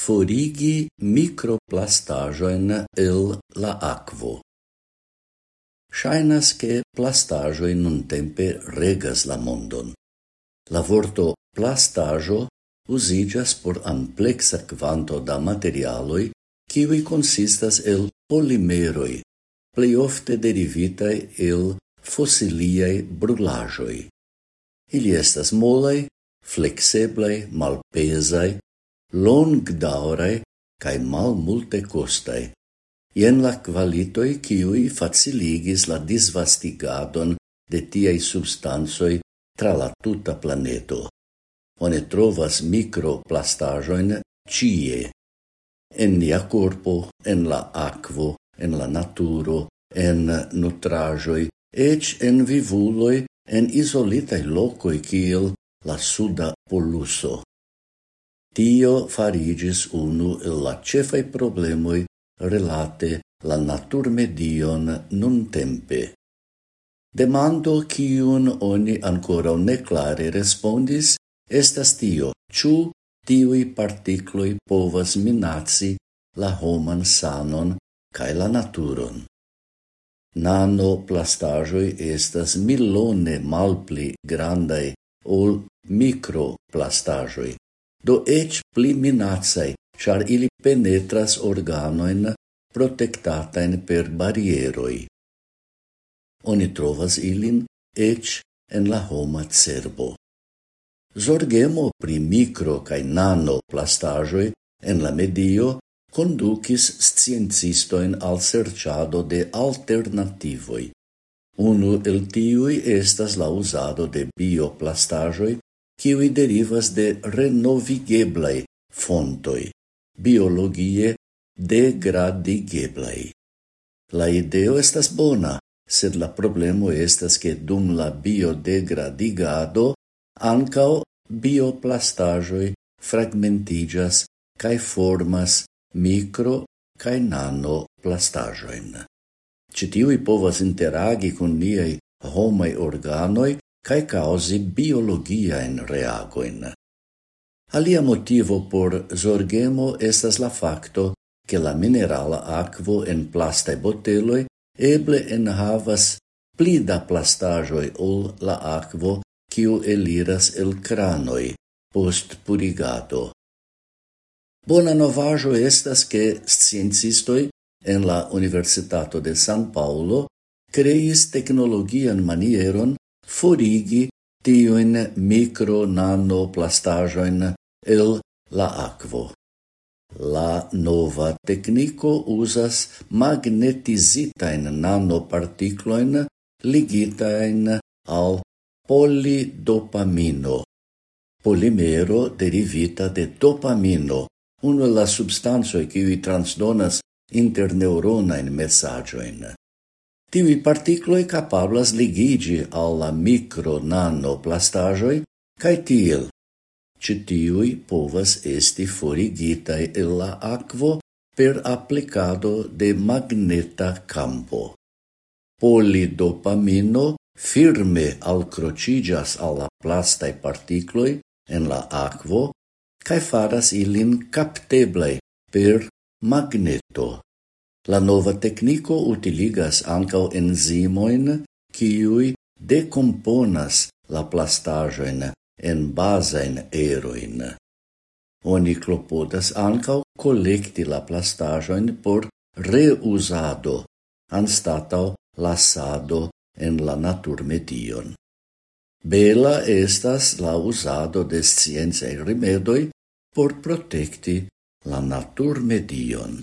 forigi microplastajoen el la aquo. Shainas che plastajo in un tempe regas la mondon. La vorto plastajo usigas por amplexa quanto da materialoi kiwi consistas el polimeroi, plei ofte derivitae el fossiliae brulajoi. Ili estas molai, flexeblai, malpesai, longdaurae cae mal multe costae. Ien la qualitoi ciui faciligis la disvastigadon de tiei substansoi tra la tuta planeto. One trovas microplastajoin cie, en nia corpo, en la aquo, en la naturo, en nutrajoi, ec en vivuloi, en isolitai locoi kiel la suda poluso. Tio farigis unu el la cefai problemoi relate la natur medion nun tempe. Demando, kiun oni ancora ne clare respondis, estas tio, ciu tiui particloi povas minaci la homan sanon cae la naturon. Nano plastajoi estas milone malpli grandai ol micro plastajoi do ec pli minacaj, char ili penetras organoin protektatajn per barrieroi. Oni trovas ilin ec en la homa cerbo. Zorgemo pri micro cae nano plastaĵoj en la medio conducis sciencistoin al serĉado de alternativoi. Unu el tiui estas la usado de bioplastajoi qui derivas de renovigeblai fontoi, biologie degradigeblai. La ideo estas bona, sed la problemo estas che dum la biodegradigado ancao bioplastajoi fragmentigas cae formas micro cae nano plastajoin. Citiui povas interagi con niai homai organoi cae causi biologiaen reagoin. Alia motivo por zorgemo estas la facto che la minerala aquo en plastae boteloi eble enhavas pli da plastajoi ol la aquo kiu eliras el cranoi post purigado. Bona novajo estas che sciencistoi en la Universitato de San Paulo creis technologian manieron forigi tiujn micro-nanoplastaĵojn el la aquo. La nova tecnico usas magnetizitain nanoparticloin ligitain al polidopamino, polimero derivita de dopamino, uno la substancoj qui transdonas interneuronain mesaĝojn. Tivi particloi capablas ligigi alla micro-nano plastajoi cae tiel. Citiui povas esti forigitai el la aquo per applicado de magneta campo. Polidopamino firme alcrocigas alla plastai particloi en la aquo cae faras ilin capteblei per magneto. La nova tecnico utiligas ankaŭ enzimoin kiuj decomponas la plastaĵojn en basain eroin. Oni clopodas ankaŭ collecti la plastaĵojn por reusado, anstatau lasado en la naturmedion. Bela estas la usado de scienzae rimedoi por protekti la naturmedion.